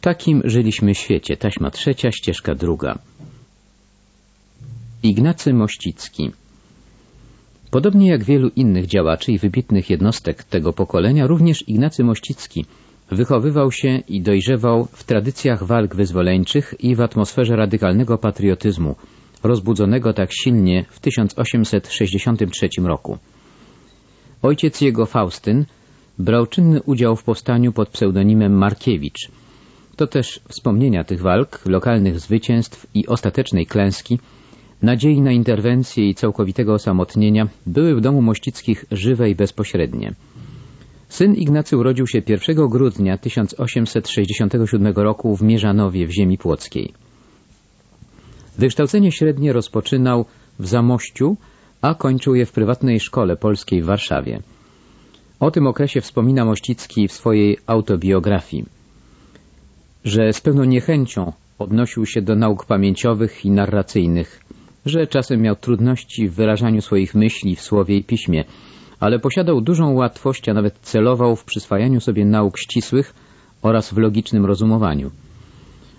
W takim żyliśmy świecie. Taśma trzecia, ścieżka druga. Ignacy Mościcki Podobnie jak wielu innych działaczy i wybitnych jednostek tego pokolenia, również Ignacy Mościcki wychowywał się i dojrzewał w tradycjach walk wyzwoleńczych i w atmosferze radykalnego patriotyzmu, rozbudzonego tak silnie w 1863 roku. Ojciec jego, Faustyn, brał czynny udział w powstaniu pod pseudonimem Markiewicz. To też wspomnienia tych walk, lokalnych zwycięstw i ostatecznej klęski, nadziei na interwencję i całkowitego osamotnienia były w domu Mościckich żywe i bezpośrednie. Syn Ignacy urodził się 1 grudnia 1867 roku w Mierzanowie w ziemi płockiej. Wykształcenie średnie rozpoczynał w Zamościu, a kończył je w prywatnej szkole polskiej w Warszawie. O tym okresie wspomina Mościcki w swojej autobiografii, że z pełną niechęcią odnosił się do nauk pamięciowych i narracyjnych, że czasem miał trudności w wyrażaniu swoich myśli w słowie i piśmie, ale posiadał dużą łatwość, a nawet celował w przyswajaniu sobie nauk ścisłych oraz w logicznym rozumowaniu.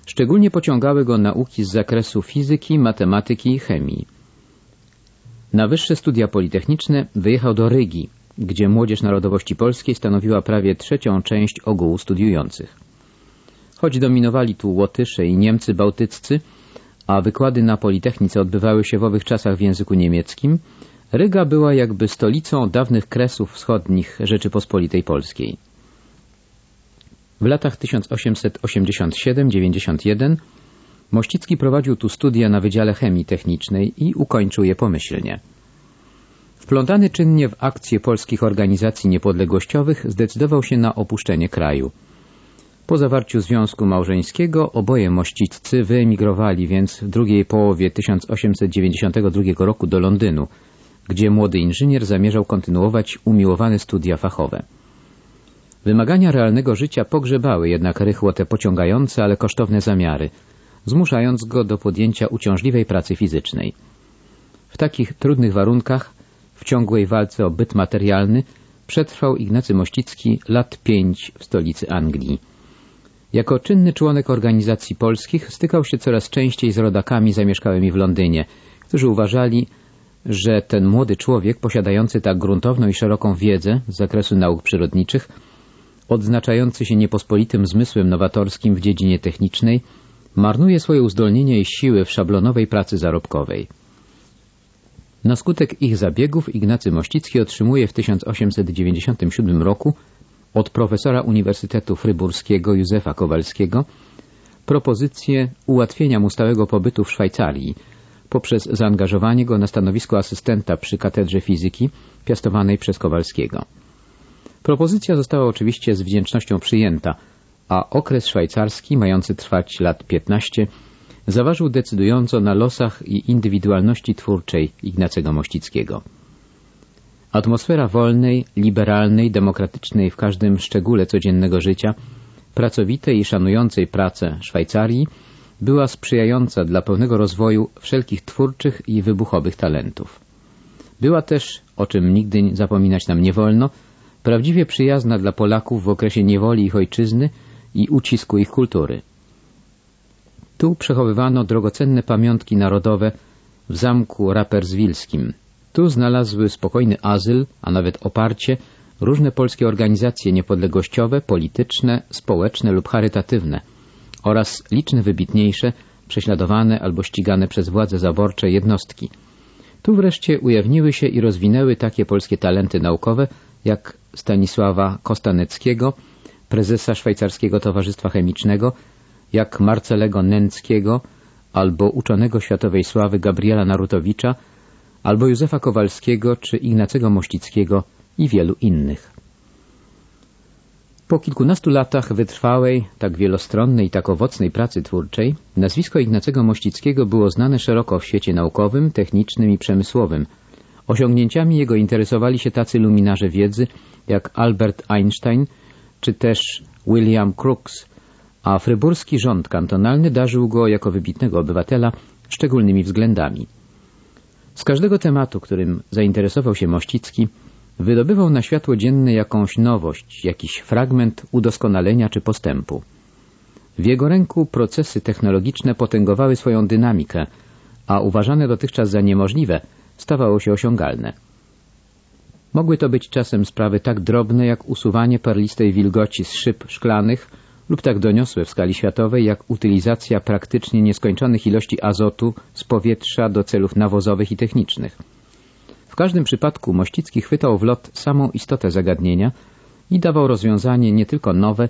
Szczególnie pociągały go nauki z zakresu fizyki, matematyki i chemii. Na wyższe studia politechniczne wyjechał do Rygi, gdzie młodzież narodowości polskiej stanowiła prawie trzecią część ogółu studiujących. Choć dominowali tu Łotysze i Niemcy bałtyccy, a wykłady na Politechnice odbywały się w owych czasach w języku niemieckim, Ryga była jakby stolicą dawnych kresów wschodnich Rzeczypospolitej Polskiej. W latach 1887-91 Mościcki prowadził tu studia na Wydziale Chemii Technicznej i ukończył je pomyślnie. Wplątany czynnie w akcje polskich organizacji niepodległościowych zdecydował się na opuszczenie kraju. Po zawarciu związku małżeńskiego oboje mościccy wyemigrowali więc w drugiej połowie 1892 roku do Londynu, gdzie młody inżynier zamierzał kontynuować umiłowane studia fachowe. Wymagania realnego życia pogrzebały jednak rychło te pociągające, ale kosztowne zamiary, zmuszając go do podjęcia uciążliwej pracy fizycznej. W takich trudnych warunkach, w ciągłej walce o byt materialny, przetrwał Ignacy Mościcki lat pięć w stolicy Anglii. Jako czynny członek organizacji polskich stykał się coraz częściej z rodakami zamieszkałymi w Londynie, którzy uważali, że ten młody człowiek, posiadający tak gruntowną i szeroką wiedzę z zakresu nauk przyrodniczych, odznaczający się niepospolitym zmysłem nowatorskim w dziedzinie technicznej, marnuje swoje uzdolnienia i siły w szablonowej pracy zarobkowej. Na skutek ich zabiegów Ignacy Mościcki otrzymuje w 1897 roku od profesora Uniwersytetu Fryburskiego Józefa Kowalskiego propozycję ułatwienia mu stałego pobytu w Szwajcarii poprzez zaangażowanie go na stanowisko asystenta przy katedrze fizyki piastowanej przez Kowalskiego. Propozycja została oczywiście z wdzięcznością przyjęta, a okres szwajcarski, mający trwać lat 15, zaważył decydująco na losach i indywidualności twórczej Ignacego Mościckiego. Atmosfera wolnej, liberalnej, demokratycznej w każdym szczególe codziennego życia, pracowitej i szanującej pracę Szwajcarii była sprzyjająca dla pełnego rozwoju wszelkich twórczych i wybuchowych talentów. Była też, o czym nigdy zapominać nam nie wolno, prawdziwie przyjazna dla Polaków w okresie niewoli ich ojczyzny i ucisku ich kultury. Tu przechowywano drogocenne pamiątki narodowe w zamku raperswilskim, tu znalazły spokojny azyl, a nawet oparcie, różne polskie organizacje niepodległościowe, polityczne, społeczne lub charytatywne oraz liczne wybitniejsze, prześladowane albo ścigane przez władze zaborcze jednostki. Tu wreszcie ujawniły się i rozwinęły takie polskie talenty naukowe jak Stanisława Kostaneckiego, prezesa Szwajcarskiego Towarzystwa Chemicznego, jak Marcelego Nęckiego albo uczonego światowej sławy Gabriela Narutowicza, albo Józefa Kowalskiego czy Ignacego Mościckiego i wielu innych. Po kilkunastu latach wytrwałej, tak wielostronnej i tak owocnej pracy twórczej, nazwisko Ignacego Mościckiego było znane szeroko w świecie naukowym, technicznym i przemysłowym. Osiągnięciami jego interesowali się tacy luminarze wiedzy jak Albert Einstein czy też William Crookes, a fryburski rząd kantonalny darzył go jako wybitnego obywatela szczególnymi względami. Z każdego tematu, którym zainteresował się Mościcki, wydobywał na światło dzienne jakąś nowość, jakiś fragment udoskonalenia czy postępu. W jego ręku procesy technologiczne potęgowały swoją dynamikę, a uważane dotychczas za niemożliwe stawało się osiągalne. Mogły to być czasem sprawy tak drobne jak usuwanie perlistej wilgoci z szyb szklanych lub tak doniosłe w skali światowej jak utylizacja praktycznie nieskończonych ilości azotu z powietrza do celów nawozowych i technicznych. W każdym przypadku Mościcki chwytał w lot samą istotę zagadnienia i dawał rozwiązanie nie tylko nowe,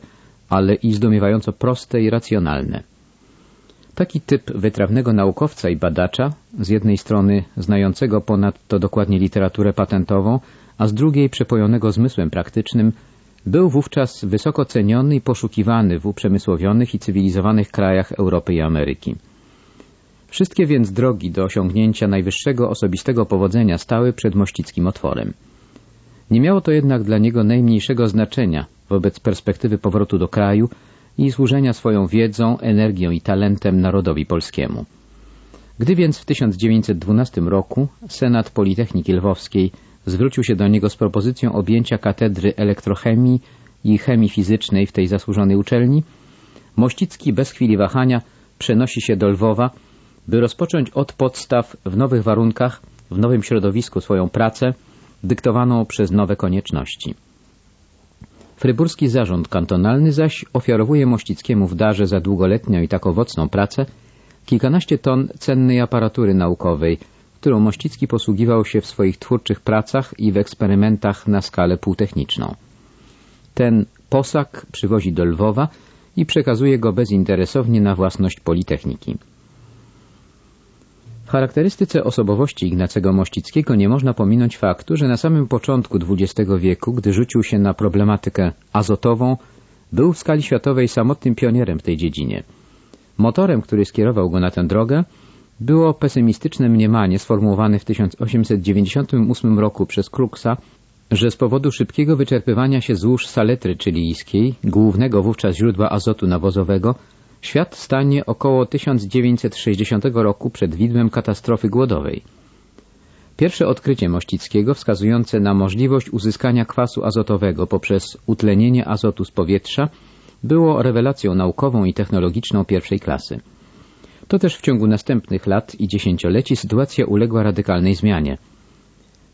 ale i zdumiewająco proste i racjonalne. Taki typ wytrawnego naukowca i badacza, z jednej strony znającego ponadto dokładnie literaturę patentową, a z drugiej przepojonego zmysłem praktycznym, był wówczas wysoko ceniony i poszukiwany w uprzemysłowionych i cywilizowanych krajach Europy i Ameryki. Wszystkie więc drogi do osiągnięcia najwyższego osobistego powodzenia stały przed mościckim otworem. Nie miało to jednak dla niego najmniejszego znaczenia wobec perspektywy powrotu do kraju i służenia swoją wiedzą, energią i talentem narodowi polskiemu. Gdy więc w 1912 roku Senat Politechniki Lwowskiej zwrócił się do niego z propozycją objęcia katedry elektrochemii i chemii fizycznej w tej zasłużonej uczelni, Mościcki bez chwili wahania przenosi się do Lwowa, by rozpocząć od podstaw w nowych warunkach, w nowym środowisku swoją pracę, dyktowaną przez nowe konieczności. Fryburski Zarząd Kantonalny zaś ofiarowuje Mościckiemu w darze za długoletnią i tak owocną pracę kilkanaście ton cennej aparatury naukowej, którą Mościcki posługiwał się w swoich twórczych pracach i w eksperymentach na skalę półtechniczną. Ten posag przywozi do Lwowa i przekazuje go bezinteresownie na własność Politechniki. W charakterystyce osobowości Ignacego Mościckiego nie można pominąć faktu, że na samym początku XX wieku, gdy rzucił się na problematykę azotową, był w skali światowej samotnym pionierem w tej dziedzinie. Motorem, który skierował go na tę drogę, było pesymistyczne mniemanie sformułowane w 1898 roku przez Kruksa, że z powodu szybkiego wyczerpywania się złóż saletry chilijskiej, głównego wówczas źródła azotu nawozowego, świat stanie około 1960 roku przed widmem katastrofy głodowej. Pierwsze odkrycie Mościckiego wskazujące na możliwość uzyskania kwasu azotowego poprzez utlenienie azotu z powietrza było rewelacją naukową i technologiczną pierwszej klasy. To też w ciągu następnych lat i dziesięcioleci sytuacja uległa radykalnej zmianie.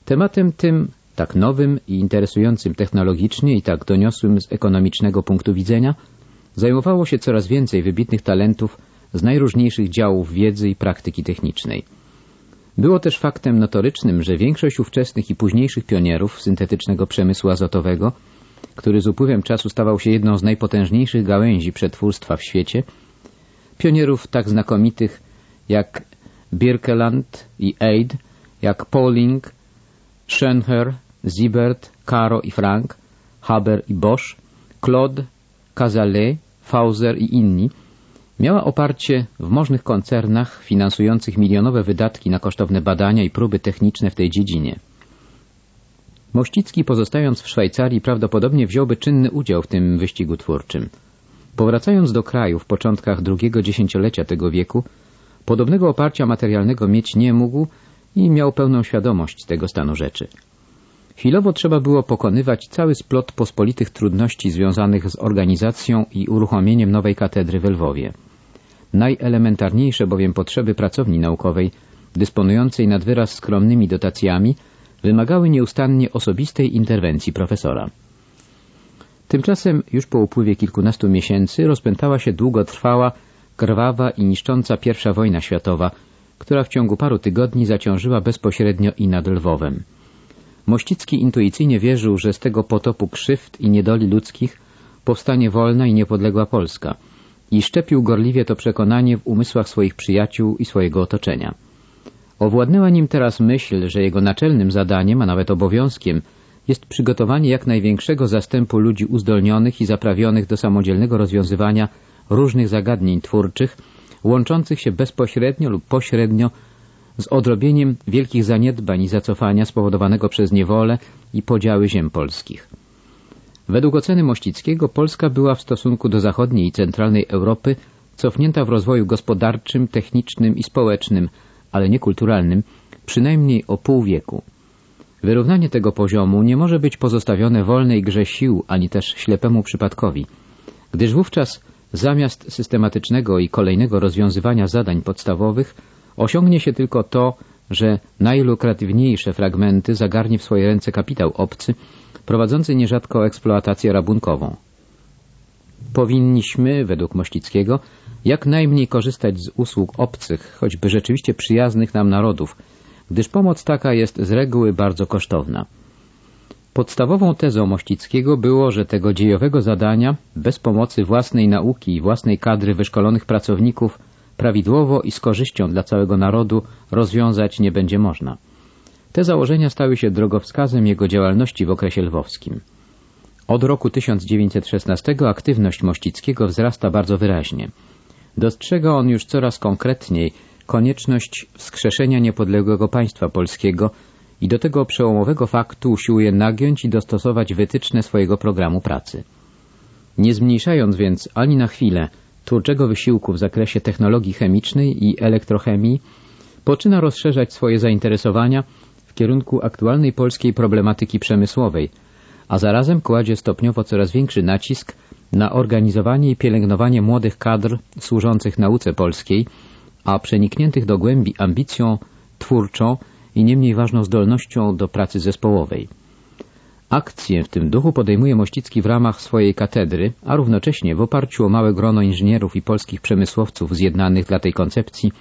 Tematem tym, tak nowym i interesującym technologicznie i tak doniosłym z ekonomicznego punktu widzenia, zajmowało się coraz więcej wybitnych talentów z najróżniejszych działów wiedzy i praktyki technicznej. Było też faktem notorycznym, że większość ówczesnych i późniejszych pionierów syntetycznego przemysłu azotowego, który z upływem czasu stawał się jedną z najpotężniejszych gałęzi przetwórstwa w świecie, pionierów tak znakomitych jak Birkeland i Eid, jak Pauling, Schönherr, Siebert, Caro i Frank, Haber i Bosch, Claude, Cazalet, Fauser i inni, miała oparcie w możnych koncernach finansujących milionowe wydatki na kosztowne badania i próby techniczne w tej dziedzinie. Mościcki, pozostając w Szwajcarii, prawdopodobnie wziąłby czynny udział w tym wyścigu twórczym. Powracając do kraju w początkach drugiego dziesięciolecia tego wieku, podobnego oparcia materialnego mieć nie mógł i miał pełną świadomość tego stanu rzeczy. Chwilowo trzeba było pokonywać cały splot pospolitych trudności związanych z organizacją i uruchomieniem nowej katedry w Lwowie. Najelementarniejsze bowiem potrzeby pracowni naukowej, dysponującej nad wyraz skromnymi dotacjami, wymagały nieustannie osobistej interwencji profesora. Tymczasem już po upływie kilkunastu miesięcy rozpętała się długotrwała, krwawa i niszcząca pierwsza wojna światowa, która w ciągu paru tygodni zaciążyła bezpośrednio i nad Lwowem. Mościcki intuicyjnie wierzył, że z tego potopu krzywd i niedoli ludzkich powstanie wolna i niepodległa Polska i szczepił gorliwie to przekonanie w umysłach swoich przyjaciół i swojego otoczenia. Owładnęła nim teraz myśl, że jego naczelnym zadaniem, a nawet obowiązkiem, jest przygotowanie jak największego zastępu ludzi uzdolnionych i zaprawionych do samodzielnego rozwiązywania różnych zagadnień twórczych, łączących się bezpośrednio lub pośrednio z odrobieniem wielkich zaniedbań i zacofania spowodowanego przez niewolę i podziały ziem polskich. Według oceny Mościckiego Polska była w stosunku do zachodniej i centralnej Europy cofnięta w rozwoju gospodarczym, technicznym i społecznym, ale nie kulturalnym, przynajmniej o pół wieku. Wyrównanie tego poziomu nie może być pozostawione wolnej grze sił, ani też ślepemu przypadkowi, gdyż wówczas zamiast systematycznego i kolejnego rozwiązywania zadań podstawowych osiągnie się tylko to, że najlukratywniejsze fragmenty zagarnie w swoje ręce kapitał obcy, prowadzący nierzadko eksploatację rabunkową. Powinniśmy, według Mościckiego, jak najmniej korzystać z usług obcych, choćby rzeczywiście przyjaznych nam narodów, gdyż pomoc taka jest z reguły bardzo kosztowna. Podstawową tezą Mościckiego było, że tego dziejowego zadania, bez pomocy własnej nauki i własnej kadry wyszkolonych pracowników, prawidłowo i z korzyścią dla całego narodu rozwiązać nie będzie można. Te założenia stały się drogowskazem jego działalności w okresie lwowskim. Od roku 1916 aktywność Mościckiego wzrasta bardzo wyraźnie. Dostrzega on już coraz konkretniej konieczność wskrzeszenia niepodległego państwa polskiego i do tego przełomowego faktu usiłuje nagiąć i dostosować wytyczne swojego programu pracy. Nie zmniejszając więc ani na chwilę twórczego wysiłku w zakresie technologii chemicznej i elektrochemii, poczyna rozszerzać swoje zainteresowania w kierunku aktualnej polskiej problematyki przemysłowej, a zarazem kładzie stopniowo coraz większy nacisk na organizowanie i pielęgnowanie młodych kadr służących nauce polskiej, a przenikniętych do głębi ambicją twórczą i nie mniej ważną zdolnością do pracy zespołowej. Akcję w tym duchu podejmuje Mościcki w ramach swojej katedry, a równocześnie w oparciu o małe grono inżynierów i polskich przemysłowców zjednanych dla tej koncepcji,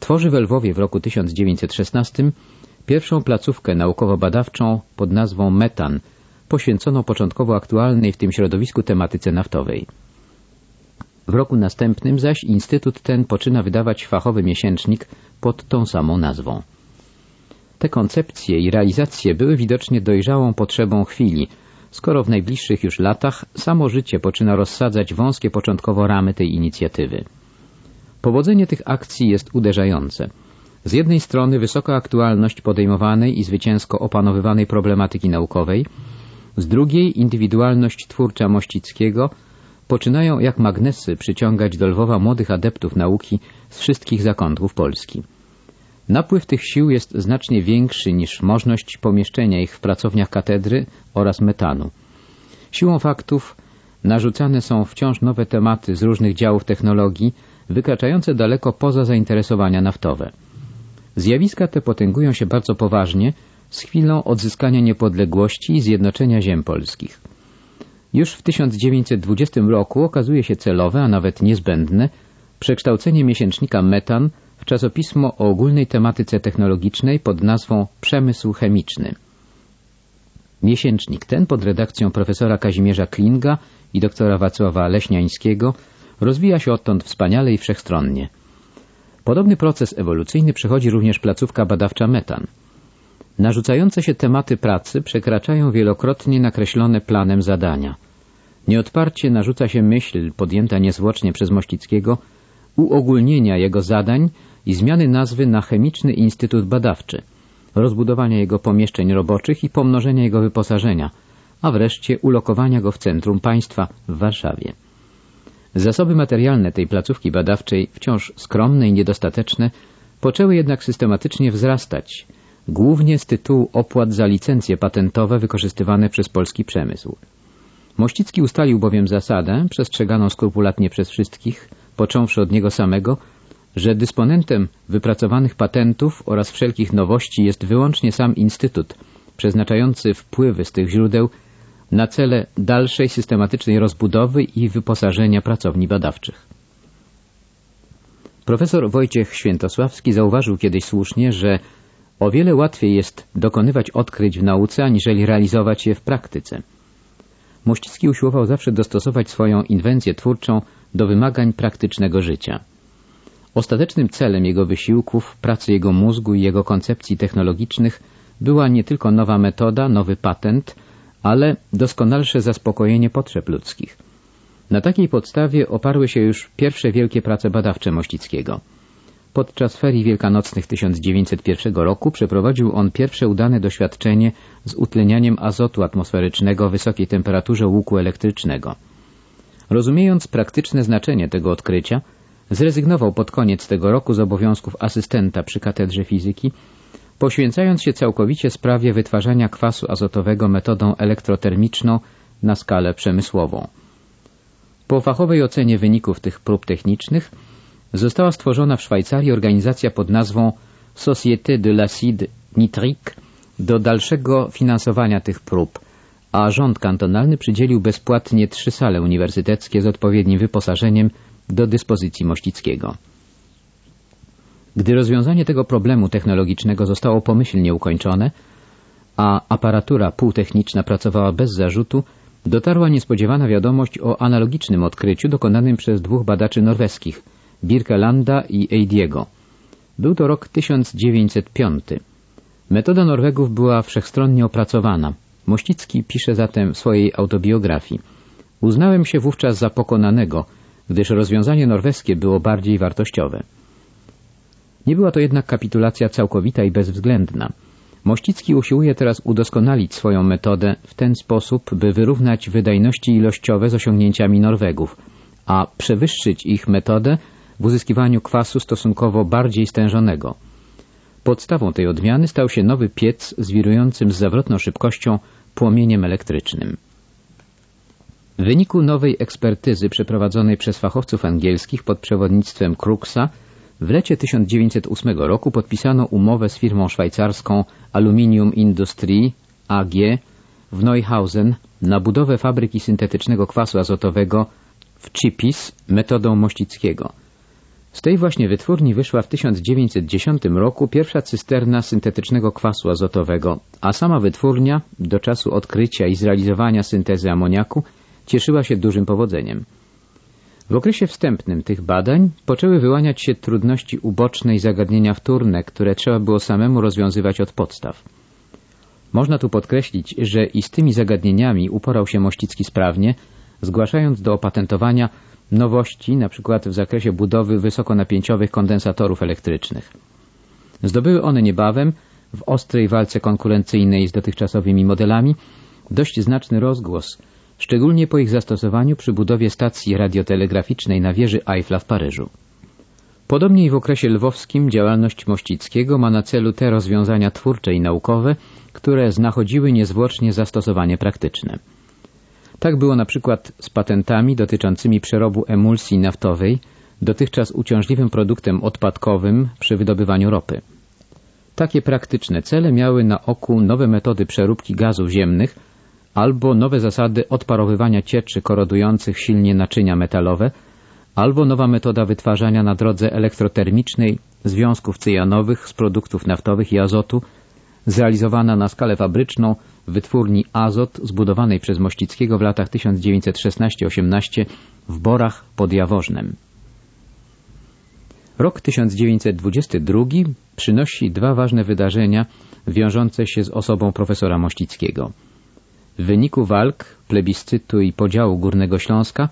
tworzy w Lwowie w roku 1916 pierwszą placówkę naukowo-badawczą pod nazwą Metan, poświęconą początkowo aktualnej w tym środowisku tematyce naftowej. W roku następnym zaś instytut ten poczyna wydawać fachowy miesięcznik pod tą samą nazwą. Te koncepcje i realizacje były widocznie dojrzałą potrzebą chwili, skoro w najbliższych już latach samo życie poczyna rozsadzać wąskie początkowo ramy tej inicjatywy. Powodzenie tych akcji jest uderzające. Z jednej strony wysoka aktualność podejmowanej i zwycięsko opanowywanej problematyki naukowej, z drugiej indywidualność twórcza Mościckiego poczynają jak magnesy przyciągać do Lwowa młodych adeptów nauki z wszystkich zakątków Polski. Napływ tych sił jest znacznie większy niż możliwość pomieszczenia ich w pracowniach katedry oraz metanu. Siłą faktów narzucane są wciąż nowe tematy z różnych działów technologii, wykraczające daleko poza zainteresowania naftowe. Zjawiska te potęgują się bardzo poważnie z chwilą odzyskania niepodległości i zjednoczenia ziem polskich. Już w 1920 roku okazuje się celowe, a nawet niezbędne, przekształcenie miesięcznika Metan w czasopismo o ogólnej tematyce technologicznej pod nazwą Przemysł Chemiczny. Miesięcznik ten pod redakcją profesora Kazimierza Klinga i doktora Wacława Leśniańskiego rozwija się odtąd wspaniale i wszechstronnie. Podobny proces ewolucyjny przechodzi również placówka badawcza Metan. Narzucające się tematy pracy przekraczają wielokrotnie nakreślone planem zadania. Nieodparcie narzuca się myśl, podjęta niezwłocznie przez Mościckiego, uogólnienia jego zadań i zmiany nazwy na Chemiczny Instytut Badawczy, rozbudowania jego pomieszczeń roboczych i pomnożenia jego wyposażenia, a wreszcie ulokowania go w centrum państwa w Warszawie. Zasoby materialne tej placówki badawczej, wciąż skromne i niedostateczne, poczęły jednak systematycznie wzrastać, głównie z tytułu opłat za licencje patentowe wykorzystywane przez polski przemysł. Mościcki ustalił bowiem zasadę, przestrzeganą skrupulatnie przez wszystkich, począwszy od niego samego, że dysponentem wypracowanych patentów oraz wszelkich nowości jest wyłącznie sam Instytut, przeznaczający wpływy z tych źródeł na cele dalszej systematycznej rozbudowy i wyposażenia pracowni badawczych. Profesor Wojciech Świętosławski zauważył kiedyś słusznie, że o wiele łatwiej jest dokonywać odkryć w nauce, aniżeli realizować je w praktyce. Mościcki usiłował zawsze dostosować swoją inwencję twórczą do wymagań praktycznego życia. Ostatecznym celem jego wysiłków, pracy jego mózgu i jego koncepcji technologicznych była nie tylko nowa metoda, nowy patent, ale doskonalsze zaspokojenie potrzeb ludzkich. Na takiej podstawie oparły się już pierwsze wielkie prace badawcze Mościckiego. Podczas ferii wielkanocnych 1901 roku przeprowadził on pierwsze udane doświadczenie z utlenianiem azotu atmosferycznego wysokiej temperaturze łuku elektrycznego. Rozumiejąc praktyczne znaczenie tego odkrycia, zrezygnował pod koniec tego roku z obowiązków asystenta przy katedrze fizyki, poświęcając się całkowicie sprawie wytwarzania kwasu azotowego metodą elektrotermiczną na skalę przemysłową. Po fachowej ocenie wyników tych prób technicznych została stworzona w Szwajcarii organizacja pod nazwą Société de l'acide nitrique do dalszego finansowania tych prób, a rząd kantonalny przydzielił bezpłatnie trzy sale uniwersyteckie z odpowiednim wyposażeniem do dyspozycji Mościckiego. Gdy rozwiązanie tego problemu technologicznego zostało pomyślnie ukończone, a aparatura półtechniczna pracowała bez zarzutu, dotarła niespodziewana wiadomość o analogicznym odkryciu dokonanym przez dwóch badaczy norweskich, Birkelanda i Eidiego. Był to rok 1905. Metoda Norwegów była wszechstronnie opracowana. Mościcki pisze zatem w swojej autobiografii. Uznałem się wówczas za pokonanego, gdyż rozwiązanie norweskie było bardziej wartościowe. Nie była to jednak kapitulacja całkowita i bezwzględna. Mościcki usiłuje teraz udoskonalić swoją metodę w ten sposób, by wyrównać wydajności ilościowe z osiągnięciami Norwegów, a przewyższyć ich metodę w uzyskiwaniu kwasu stosunkowo bardziej stężonego. Podstawą tej odmiany stał się nowy piec z wirującym z zawrotną szybkością płomieniem elektrycznym. W wyniku nowej ekspertyzy przeprowadzonej przez fachowców angielskich pod przewodnictwem Crooksa w lecie 1908 roku podpisano umowę z firmą szwajcarską Aluminium Industrie AG w Neuhausen na budowę fabryki syntetycznego kwasu azotowego w Chipis metodą Mościckiego. Z tej właśnie wytwórni wyszła w 1910 roku pierwsza cysterna syntetycznego kwasu azotowego, a sama wytwórnia do czasu odkrycia i zrealizowania syntezy amoniaku cieszyła się dużym powodzeniem. W okresie wstępnym tych badań poczęły wyłaniać się trudności uboczne i zagadnienia wtórne, które trzeba było samemu rozwiązywać od podstaw. Można tu podkreślić, że i z tymi zagadnieniami uporał się Mościcki sprawnie, zgłaszając do opatentowania nowości, np. w zakresie budowy wysokonapięciowych kondensatorów elektrycznych. Zdobyły one niebawem, w ostrej walce konkurencyjnej z dotychczasowymi modelami, dość znaczny rozgłos, szczególnie po ich zastosowaniu przy budowie stacji radiotelegraficznej na wieży Eiffla w Paryżu. Podobnie i w okresie lwowskim działalność Mościckiego ma na celu te rozwiązania twórcze i naukowe, które znachodziły niezwłocznie zastosowanie praktyczne. Tak było na przykład z patentami dotyczącymi przerobu emulsji naftowej, dotychczas uciążliwym produktem odpadkowym przy wydobywaniu ropy. Takie praktyczne cele miały na oku nowe metody przeróbki gazów ziemnych albo nowe zasady odparowywania cieczy korodujących silnie naczynia metalowe, albo nowa metoda wytwarzania na drodze elektrotermicznej związków cyjanowych z produktów naftowych i azotu, zrealizowana na skalę fabryczną wytwórni Azot zbudowanej przez Mościckiego w latach 1916-18 w Borach pod Jaworznem. Rok 1922 przynosi dwa ważne wydarzenia wiążące się z osobą profesora Mościckiego. W wyniku walk, plebiscytu i podziału Górnego Śląska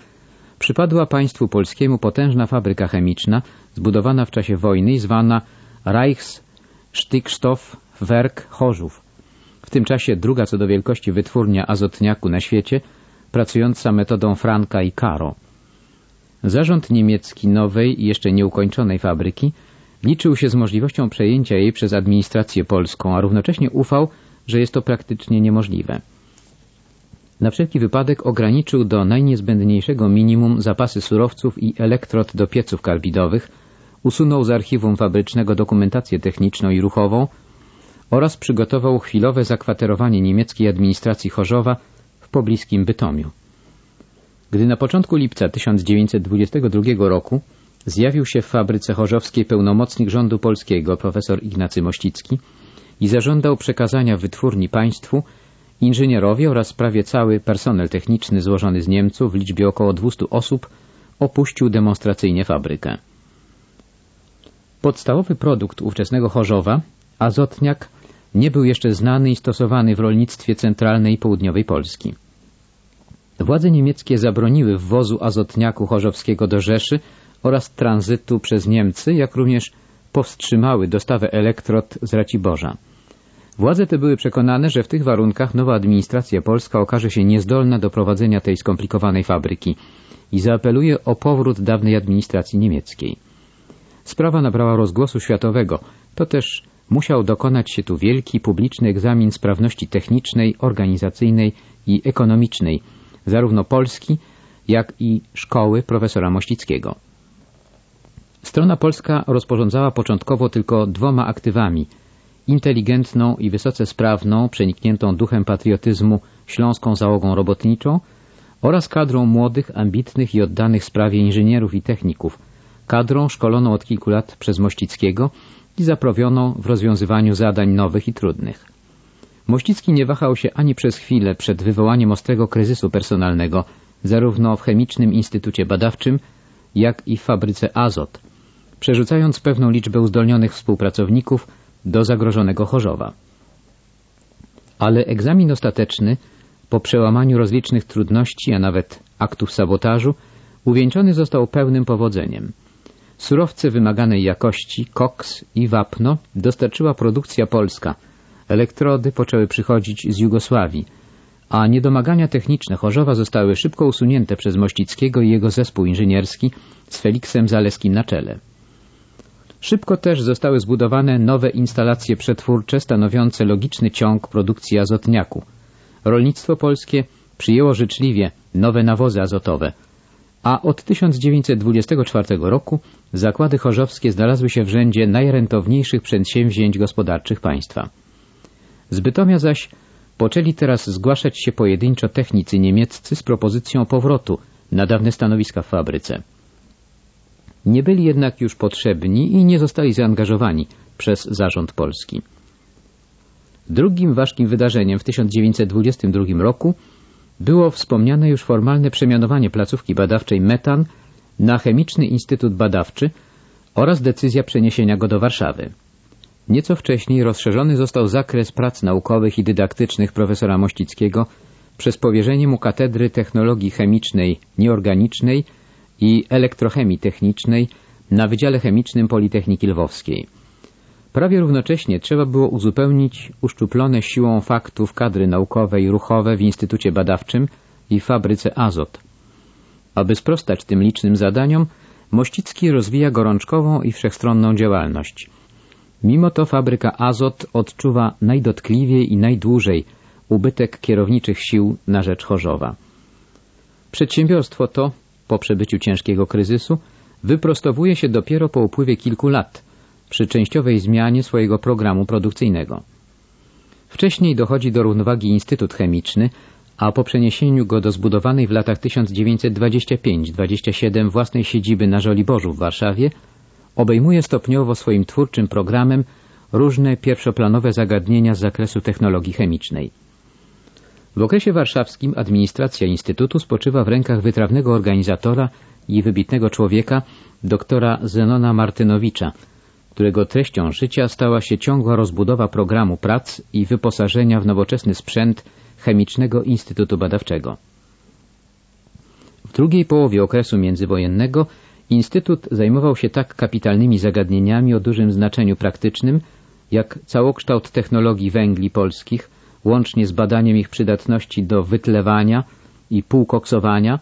przypadła państwu polskiemu potężna fabryka chemiczna zbudowana w czasie wojny i zwana Reichsstickstoffwerk Chorzów. W tym czasie druga co do wielkości wytwórnia azotniaku na świecie, pracująca metodą Franka i Caro. Zarząd niemiecki nowej jeszcze nieukończonej fabryki liczył się z możliwością przejęcia jej przez administrację polską, a równocześnie ufał, że jest to praktycznie niemożliwe. Na wszelki wypadek ograniczył do najniezbędniejszego minimum zapasy surowców i elektrod do pieców karbidowych, usunął z archiwum fabrycznego dokumentację techniczną i ruchową oraz przygotował chwilowe zakwaterowanie niemieckiej administracji Chorzowa w pobliskim Bytomiu. Gdy na początku lipca 1922 roku zjawił się w fabryce chorzowskiej pełnomocnik rządu polskiego profesor Ignacy Mościcki i zażądał przekazania wytwórni państwu Inżynierowie oraz prawie cały personel techniczny złożony z Niemców w liczbie około 200 osób opuścił demonstracyjnie fabrykę. Podstawowy produkt ówczesnego Chorzowa, azotniak, nie był jeszcze znany i stosowany w rolnictwie centralnej i południowej Polski. Władze niemieckie zabroniły wwozu azotniaku chorzowskiego do Rzeszy oraz tranzytu przez Niemcy, jak również powstrzymały dostawę elektrod z Raciborza. Władze te były przekonane, że w tych warunkach nowa administracja polska okaże się niezdolna do prowadzenia tej skomplikowanej fabryki i zaapeluje o powrót dawnej administracji niemieckiej. Sprawa nabrała rozgłosu światowego, to też musiał dokonać się tu wielki publiczny egzamin sprawności technicznej, organizacyjnej i ekonomicznej, zarówno Polski, jak i szkoły profesora Mościckiego. Strona polska rozporządzała początkowo tylko dwoma aktywami inteligentną i wysoce sprawną, przenikniętą duchem patriotyzmu śląską załogą robotniczą oraz kadrą młodych, ambitnych i oddanych sprawie inżynierów i techników, kadrą szkoloną od kilku lat przez Mościckiego i zaprawioną w rozwiązywaniu zadań nowych i trudnych. Mościcki nie wahał się ani przez chwilę przed wywołaniem ostrego kryzysu personalnego, zarówno w Chemicznym Instytucie Badawczym, jak i w fabryce Azot, przerzucając pewną liczbę uzdolnionych współpracowników do zagrożonego Chorzowa. Ale egzamin ostateczny, po przełamaniu rozlicznych trudności, a nawet aktów sabotażu, uwieńczony został pełnym powodzeniem. Surowce wymaganej jakości, koks i wapno dostarczyła produkcja polska. Elektrody poczęły przychodzić z Jugosławii, a niedomagania techniczne Chorzowa zostały szybko usunięte przez Mościckiego i jego zespół inżynierski z Feliksem Zaleskim na czele. Szybko też zostały zbudowane nowe instalacje przetwórcze stanowiące logiczny ciąg produkcji azotniaku. Rolnictwo polskie przyjęło życzliwie nowe nawozy azotowe, a od 1924 roku zakłady chorzowskie znalazły się w rzędzie najrentowniejszych przedsięwzięć gospodarczych państwa. Z Bytomia zaś poczęli teraz zgłaszać się pojedynczo technicy niemieccy z propozycją powrotu na dawne stanowiska w fabryce. Nie byli jednak już potrzebni i nie zostali zaangażowani przez zarząd polski. Drugim ważkim wydarzeniem w 1922 roku było wspomniane już formalne przemianowanie placówki badawczej Metan na Chemiczny Instytut Badawczy oraz decyzja przeniesienia go do Warszawy. Nieco wcześniej rozszerzony został zakres prac naukowych i dydaktycznych profesora Mościckiego przez powierzenie mu Katedry Technologii Chemicznej Nieorganicznej i Elektrochemii Technicznej na Wydziale Chemicznym Politechniki Lwowskiej. Prawie równocześnie trzeba było uzupełnić uszczuplone siłą faktów kadry naukowe i ruchowe w Instytucie Badawczym i fabryce Azot. Aby sprostać tym licznym zadaniom, Mościcki rozwija gorączkową i wszechstronną działalność. Mimo to fabryka Azot odczuwa najdotkliwiej i najdłużej ubytek kierowniczych sił na rzecz Chorzowa. Przedsiębiorstwo to po przebyciu ciężkiego kryzysu, wyprostowuje się dopiero po upływie kilku lat, przy częściowej zmianie swojego programu produkcyjnego. Wcześniej dochodzi do równowagi Instytut Chemiczny, a po przeniesieniu go do zbudowanej w latach 1925-27 własnej siedziby na Żoliborzu w Warszawie, obejmuje stopniowo swoim twórczym programem różne pierwszoplanowe zagadnienia z zakresu technologii chemicznej. W okresie warszawskim administracja Instytutu spoczywa w rękach wytrawnego organizatora i wybitnego człowieka, doktora Zenona Martynowicza, którego treścią życia stała się ciągła rozbudowa programu prac i wyposażenia w nowoczesny sprzęt Chemicznego Instytutu Badawczego. W drugiej połowie okresu międzywojennego Instytut zajmował się tak kapitalnymi zagadnieniami o dużym znaczeniu praktycznym, jak całokształt technologii węgli polskich, łącznie z badaniem ich przydatności do wytlewania i półkoksowania,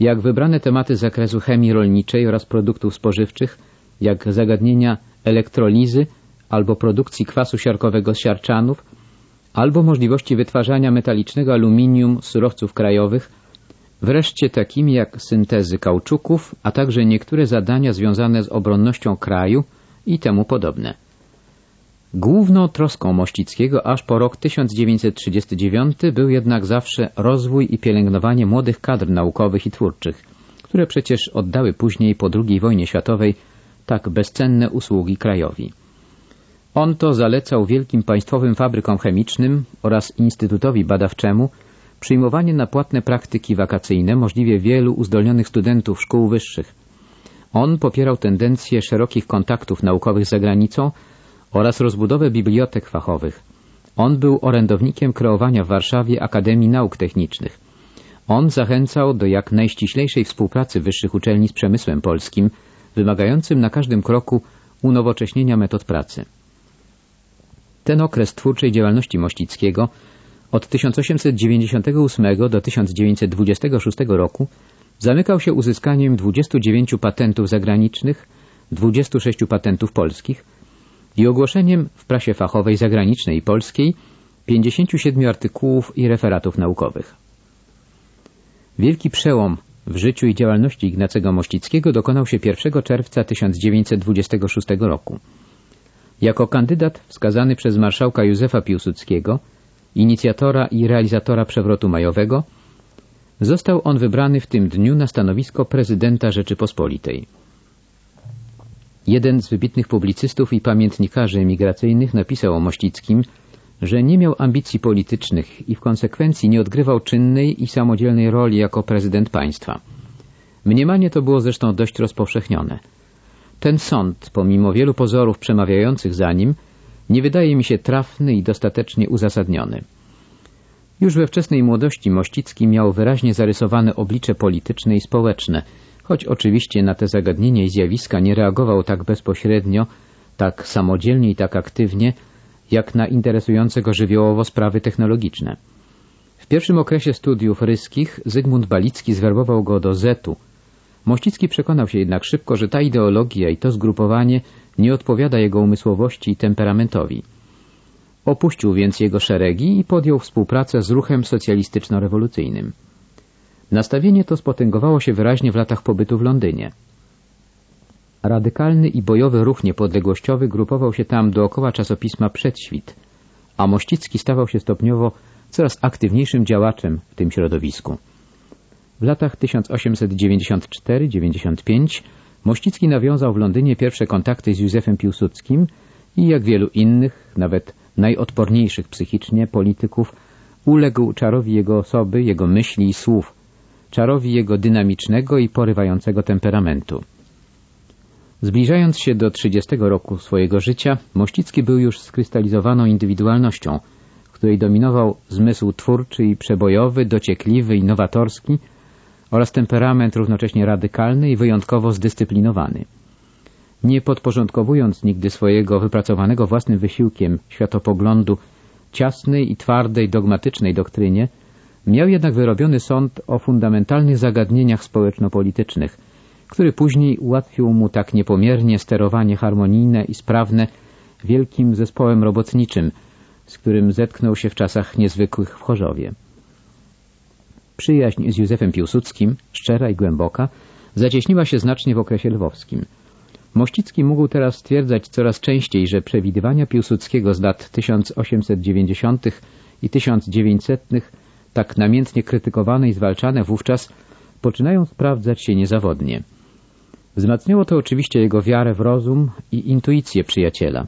jak wybrane tematy z zakresu chemii rolniczej oraz produktów spożywczych, jak zagadnienia elektrolizy albo produkcji kwasu siarkowego z siarczanów, albo możliwości wytwarzania metalicznego aluminium z surowców krajowych, wreszcie takimi jak syntezy kauczuków, a także niektóre zadania związane z obronnością kraju i temu podobne. Główną troską Mościckiego aż po rok 1939 był jednak zawsze rozwój i pielęgnowanie młodych kadr naukowych i twórczych, które przecież oddały później po II wojnie światowej tak bezcenne usługi krajowi. On to zalecał wielkim państwowym fabrykom chemicznym oraz Instytutowi Badawczemu przyjmowanie na płatne praktyki wakacyjne możliwie wielu uzdolnionych studentów szkół wyższych. On popierał tendencję szerokich kontaktów naukowych z zagranicą oraz rozbudowę bibliotek fachowych. On był orędownikiem kreowania w Warszawie Akademii Nauk Technicznych. On zachęcał do jak najściślejszej współpracy wyższych uczelni z przemysłem polskim, wymagającym na każdym kroku unowocześnienia metod pracy. Ten okres twórczej działalności Mościckiego od 1898 do 1926 roku zamykał się uzyskaniem 29 patentów zagranicznych, 26 patentów polskich, i ogłoszeniem w prasie fachowej zagranicznej i polskiej 57 artykułów i referatów naukowych. Wielki przełom w życiu i działalności Ignacego Mościckiego dokonał się 1 czerwca 1926 roku. Jako kandydat wskazany przez marszałka Józefa Piłsudskiego, inicjatora i realizatora przewrotu majowego, został on wybrany w tym dniu na stanowisko prezydenta Rzeczypospolitej. Jeden z wybitnych publicystów i pamiętnikarzy emigracyjnych napisał o Mościckim, że nie miał ambicji politycznych i w konsekwencji nie odgrywał czynnej i samodzielnej roli jako prezydent państwa. Mniemanie to było zresztą dość rozpowszechnione. Ten sąd, pomimo wielu pozorów przemawiających za nim, nie wydaje mi się trafny i dostatecznie uzasadniony. Już we wczesnej młodości Mościcki miał wyraźnie zarysowane oblicze polityczne i społeczne, choć oczywiście na te zagadnienia i zjawiska nie reagował tak bezpośrednio, tak samodzielnie i tak aktywnie, jak na interesujące go żywiołowo sprawy technologiczne. W pierwszym okresie studiów ryskich Zygmunt Balicki zwerbował go do Zetu. Mościcki przekonał się jednak szybko, że ta ideologia i to zgrupowanie nie odpowiada jego umysłowości i temperamentowi. Opuścił więc jego szeregi i podjął współpracę z ruchem socjalistyczno-rewolucyjnym. Nastawienie to spotęgowało się wyraźnie w latach pobytu w Londynie. Radykalny i bojowy ruch niepodległościowy grupował się tam dookoła czasopisma Przedświt, a Mościcki stawał się stopniowo coraz aktywniejszym działaczem w tym środowisku. W latach 1894-95 Mościcki nawiązał w Londynie pierwsze kontakty z Józefem Piłsudskim i jak wielu innych, nawet najodporniejszych psychicznie polityków, uległ czarowi jego osoby, jego myśli i słów, czarowi jego dynamicznego i porywającego temperamentu. Zbliżając się do 30 roku swojego życia, Mościcki był już skrystalizowaną indywidualnością, w której dominował zmysł twórczy i przebojowy, dociekliwy i nowatorski oraz temperament równocześnie radykalny i wyjątkowo zdyscyplinowany. Nie podporządkowując nigdy swojego wypracowanego własnym wysiłkiem światopoglądu ciasnej i twardej dogmatycznej doktrynie, miał jednak wyrobiony sąd o fundamentalnych zagadnieniach społeczno-politycznych – który później ułatwił mu tak niepomiernie sterowanie harmonijne i sprawne wielkim zespołem robotniczym, z którym zetknął się w czasach niezwykłych w Chorzowie. Przyjaźń z Józefem Piłsudskim, szczera i głęboka, zacieśniła się znacznie w okresie lwowskim. Mościcki mógł teraz stwierdzać coraz częściej, że przewidywania Piłsudskiego z lat 1890 i 1900 tak namiętnie krytykowane i zwalczane wówczas poczynają sprawdzać się niezawodnie. Wzmacniało to oczywiście jego wiarę w rozum i intuicję przyjaciela.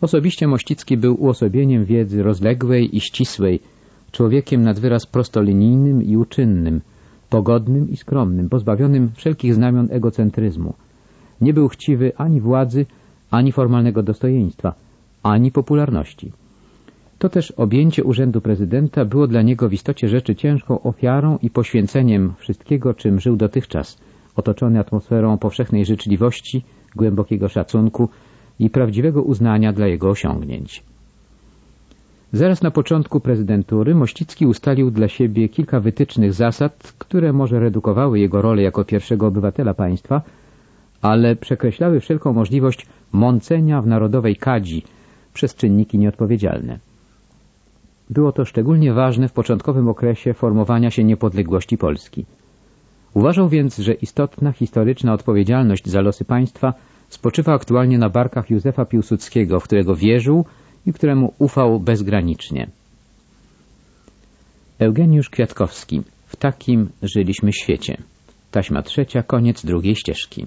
Osobiście Mościcki był uosobieniem wiedzy rozległej i ścisłej, człowiekiem nad wyraz prostolinijnym i uczynnym, pogodnym i skromnym, pozbawionym wszelkich znamion egocentryzmu. Nie był chciwy ani władzy, ani formalnego dostojeństwa, ani popularności. To też objęcie urzędu prezydenta było dla niego w istocie rzeczy ciężką ofiarą i poświęceniem wszystkiego, czym żył dotychczas – otoczony atmosferą powszechnej życzliwości, głębokiego szacunku i prawdziwego uznania dla jego osiągnięć. Zaraz na początku prezydentury Mościcki ustalił dla siebie kilka wytycznych zasad, które może redukowały jego rolę jako pierwszego obywatela państwa, ale przekreślały wszelką możliwość mącenia w narodowej kadzi przez czynniki nieodpowiedzialne. Było to szczególnie ważne w początkowym okresie formowania się niepodległości Polski. Uważał więc, że istotna historyczna odpowiedzialność za losy państwa spoczywa aktualnie na barkach Józefa Piłsudskiego, w którego wierzył i któremu ufał bezgranicznie. Eugeniusz Kwiatkowski. W takim żyliśmy świecie. Taśma trzecia, koniec drugiej ścieżki.